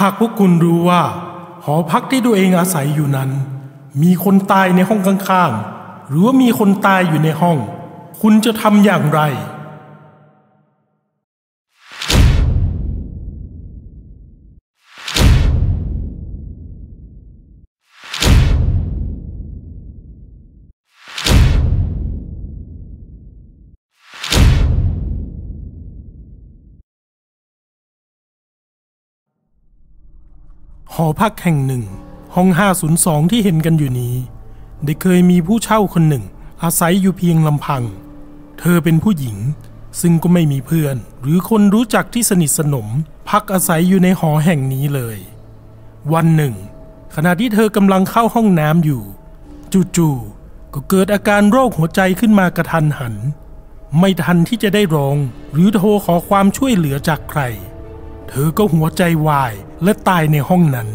หากพวกคุณรู้ว่า หอพักที่ตัวเองอาศัยอยู่นั้น มีคนตายในห้องข้างๆ หรือว่ามีคนตายอยู่ในห้อง คุณจะทำอย่างไร หอพักแห่งหนึ่ง ห้อง 502 ที่เห็นกันอยู่นี้ ได้เคยมีผู้เช่าคนหนึ่ง อาศัยอยู่เพียงลำพัง เธอเป็นผู้หญิง ซึ่งก็ไม่มีเพื่อน หรือคนรู้จักที่สนิทสนม พักอาศัยอยู่ในหอแห่งนี้เลย วันหนึ่ง ขณะที่เธอกำลังเข้าห้องน้ำอยู่ จู่ๆก็เกิดอาการโรคหัวใจขึ้นมากระทันหัน ไม่ทันที่จะได้ร้อง หรือโทรขอความช่วยเหลือจากใคร เธอก็หัวใจวายและตายในห้องนั้น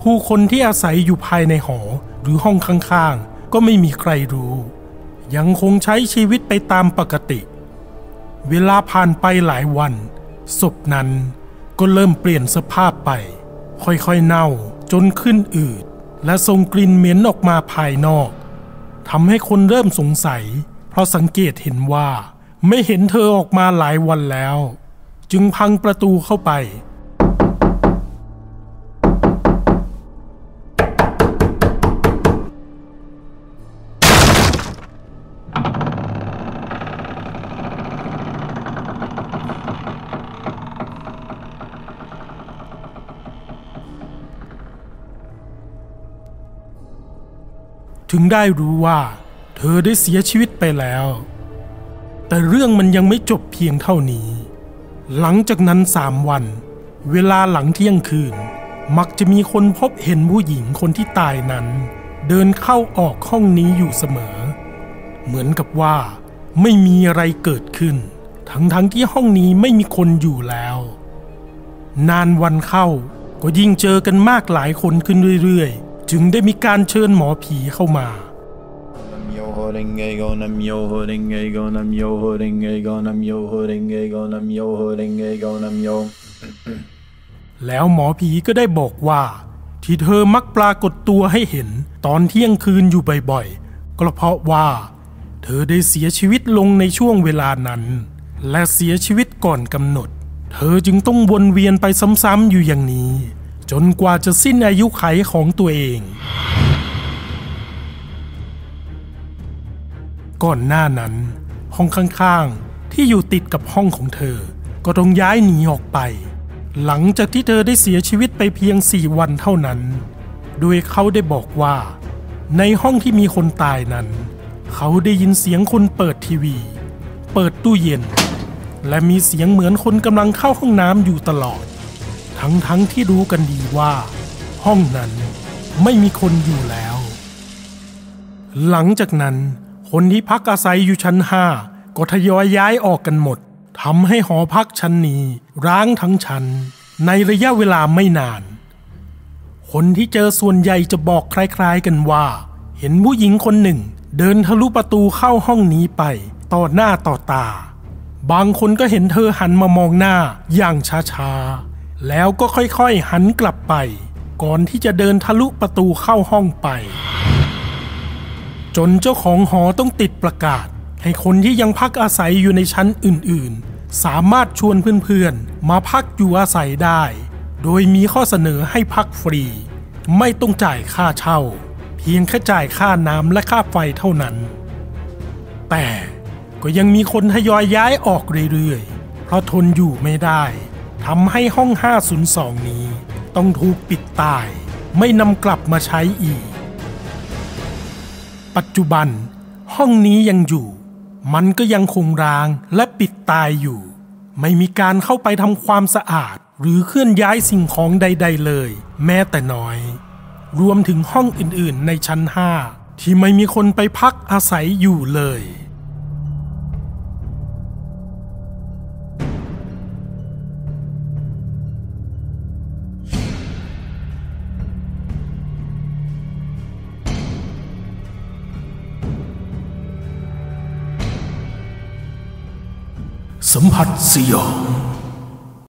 ผู้คนที่อาศัยอยู่ภายในหอหรือห้องข้างๆ ก็ไม่มีใครรู้ ยังคงใช้ชีวิตไปตามปกติ เวลาผ่านไปหลายวัน ศพนั้นก็เริ่มเปลี่ยนสภาพไป ค่อยๆเน่าจนขึ้นอืด และส่งกลิ่นเหม็นออกมาภายนอกทำให้คนเริ่มสงสัย เพราะสังเกตเห็นว่า ไม่เห็นเธอออกมาหลายวันแล้ว จึงพังประตูเข้าไป ถึงได้รู้ว่า เธอได้เสียชีวิตไปแล้ว แต่เรื่องมันยังไม่จบเพียงเท่านี้ หลังจากนั้นสามวัน เวลาหลังเที่ยงคืน มักจะมีคนพบเห็นผู้หญิงคนที่ตายนั้น เดินเข้าออกห้องนี้อยู่เสมอ เหมือนกับว่า ไม่มีอะไรเกิดขึ้น ทั้งๆทที่ห้องนี้ไม่มีคนอยู่แล้ว นานวันเข้าก็ยิ่งเจอกันมากหลายคนขึ้นเรื่อยๆ จึงได้มีการเชิญหมอผีเข้ามา Yo ho renge go nam yo ho renge go nam yo ho renge go nam yo ho renge go nam yo ho renge go nam yo แล้วหมอผีก็ได้บอกว่า ที่เธอมักปรากฏตัวให้เห็นตอนเที่ยงคืนอยู่บ่อยๆก็เพราะว่า เธอได้เสียชีวิตลงในช่วงเวลานั้น และเสียชีวิตก่อนกำหนด เธอจึงต้องวนเวียนไปซ้ำๆอยู่อย่างนี้ จนกว่าจะสิ้นอายุไขของตัวเอง ก่อนหน้านั้น ห้องข้างๆ ที่อยู่ติดกับห้องของเธอ ก็ต้องย้ายหนีออกไป หลังจากที่เธอได้เสียชีวิตไปเพียงสี่วันเท่านั้น โดยเขาได้บอกว่า ในห้องที่มีคนตายนั้น เขาได้ยินเสียงคนเปิดทีวี เปิดตู้เย็น และมีเสียงเหมือนคนกำลังเข้าห้องน้ำอยู่ตลอด ทั้งๆทที่รู้กันดีว่า ห้องนั้นไม่มีคนอยู่แล้ว หลังจากนั้น คนที่พักอาศัยอยู่ชั้นห้าก็ทยอยย้ายออกกันหมดทำให้หอพักชั้นนี้ร้างทั้งชั้น ในระยะเวลาไม่นาน คนที่เจอส่วนใหญ่จะบอกคล้ายๆกันว่า เห็นผู้หญิงคนหนึ่ง เดินทะลุประตูเข้าห้องนี้ไป ต่อหน้าต่อตา บางคนก็เห็นเธอหันมามองหน้าอย่างช้าๆ แล้วก็ค่อยๆหันกลับไป ก่อนที่จะเดินทะลุประตูเข้าห้องไป จนเจ้าของหอต้องติดประกาศ ให้คนที่ยังพักอาศัยอยู่ในชั้นอื่นๆ สามารถชวนเพื่อนๆ มาพักอยู่อาศัยได้ โดยมีข้อเสนอให้พักฟรี ไม่ต้องจ่ายค่าเช่า เพียงแค่จ่ายค่าน้ำและค่าไฟเท่านั้น แต่ก็ยังมีคนทยอยย้ายออกเรื่อยๆ เพราะทนอยู่ไม่ได้ทำให้ห้อง 502 นี้ ต้องถูกปิดตาย ไม่นำกลับมาใช้อีก ปัจจุบัน ห้องนี้ยังอยู่ มันก็ยังคงร้างและปิดตายอยู่ ไม่มีการเข้าไปทำความสะอาด หรือเคลื่อนย้ายสิ่งของใด ๆ เลย แม้แต่น้อย รวมถึงห้องอื่นๆ ในชั้นห้าที่ไม่มีคนไปพักอาศัยอยู่เลย สัมผัสสยอง